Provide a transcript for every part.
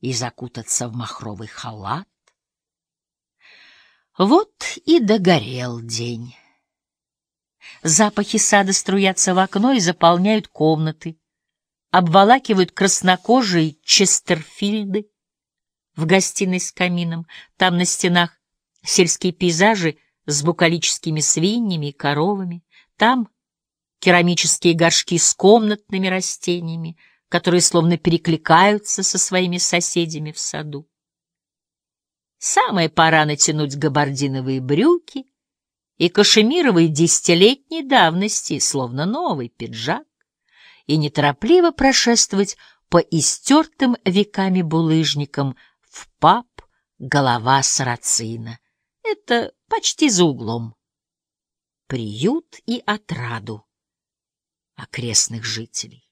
и закутаться в махровый халат. Вот и догорел день. Запахи сада струятся в окно и заполняют комнаты, обволакивают краснокожие Честерфильды в гостиной с камином. Там на стенах сельские пейзажи с букалическими свиньями и коровами. Там керамические горшки с комнатными растениями, которые словно перекликаются со своими соседями в саду. Самая пора натянуть габардиновые брюки и кашемировые десятилетней давности, словно новый пиджак, и неторопливо прошествовать по истертым веками булыжникам в паб «Голова сарацина». Это почти за углом. Приют и отраду окрестных жителей.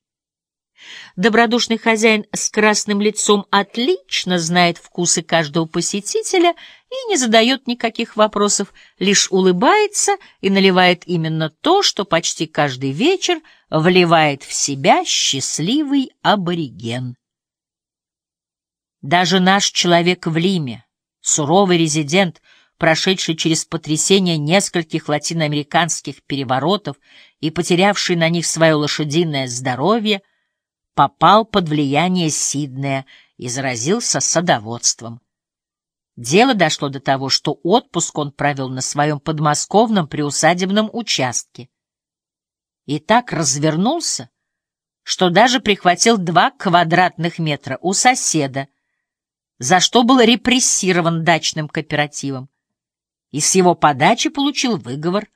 Добродушный хозяин с красным лицом отлично знает вкусы каждого посетителя и не задает никаких вопросов, лишь улыбается и наливает именно то, что почти каждый вечер вливает в себя счастливый абориген. Даже наш человек в Лиме, суровый резидент, прошедший через потрясение нескольких латиноамериканских переворотов и потерявший на них свое лошадиное здоровье, попал под влияние Сиднея и заразился садоводством. Дело дошло до того, что отпуск он провел на своем подмосковном приусадебном участке. И так развернулся, что даже прихватил два квадратных метра у соседа, за что был репрессирован дачным кооперативом, и с его подачи получил выговор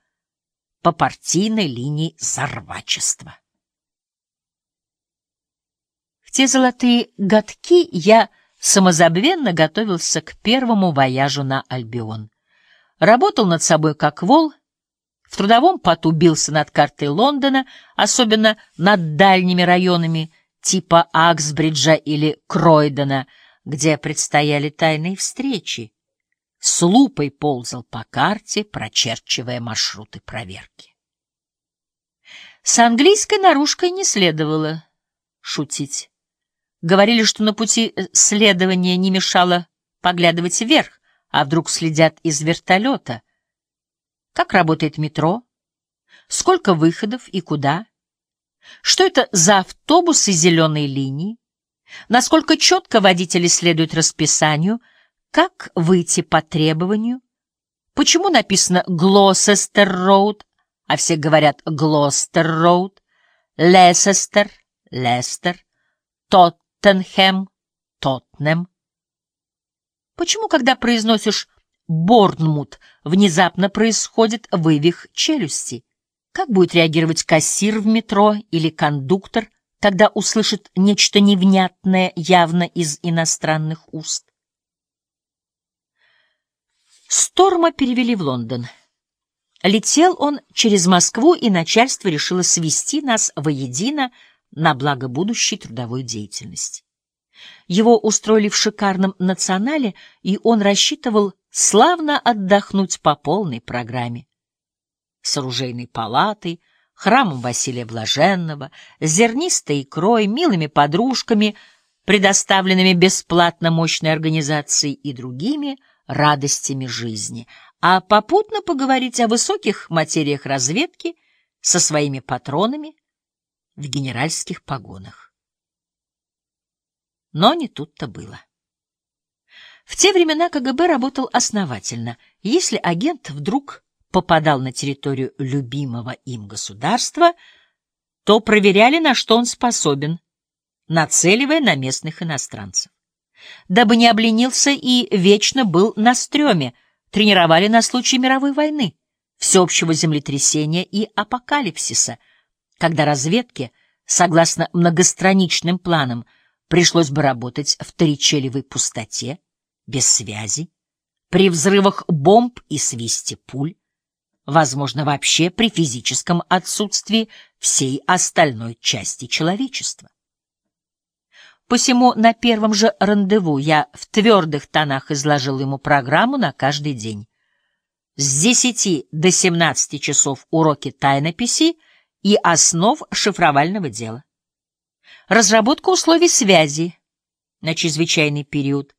по партийной линии зарвачества те золотые годки я самозабвенно готовился к первому вояжу на Альбион. Работал над собой как вол, в трудовом поту бился над картой Лондона, особенно над дальними районами типа Аксбриджа или Кройдена, где предстояли тайные встречи. С лупой ползал по карте, прочерчивая маршруты проверки. С английской наружкой не следовало шутить. Говорили, что на пути э, следования не мешало поглядывать вверх, а вдруг следят из вертолета. Как работает метро? Сколько выходов и куда? Что это за автобусы зеленой линии? Насколько четко водители следуют расписанию? Как выйти по требованию? Почему написано Глосестер-Роуд, а все говорят Глостер-Роуд, Лесестер, Лестер, тот Тоттенхэм, Тоттнем. Почему, когда произносишь Борнмут, внезапно происходит вывих челюсти? Как будет реагировать кассир в метро или кондуктор, когда услышит нечто невнятное явно из иностранных уст? Сторма перевели в Лондон. Летел он через Москву, и начальство решило свести нас воедино на благо будущей трудовой деятельности. Его устроили в шикарном национале, и он рассчитывал славно отдохнуть по полной программе. С оружейной палатой, храмом Василия Блаженного, зернистой икрой, милыми подружками, предоставленными бесплатно мощной организацией и другими радостями жизни, а попутно поговорить о высоких материях разведки со своими патронами, в генеральских погонах. Но не тут-то было. В те времена КГБ работал основательно. Если агент вдруг попадал на территорию любимого им государства, то проверяли, на что он способен, нацеливая на местных иностранцев. Дабы не обленился и вечно был на стреме, тренировали на случай мировой войны, всеобщего землетрясения и апокалипсиса — когда разведке, согласно многостраничным планам, пришлось бы работать в торичелевой пустоте, без связи, при взрывах бомб и свисте пуль, возможно, вообще при физическом отсутствии всей остальной части человечества. Посему на первом же рандеву я в твердых тонах изложил ему программу на каждый день. С 10 до 17 часов уроки тайнописи — и основ шифровального дела. Разработка условий связи, на чрезвычайный период,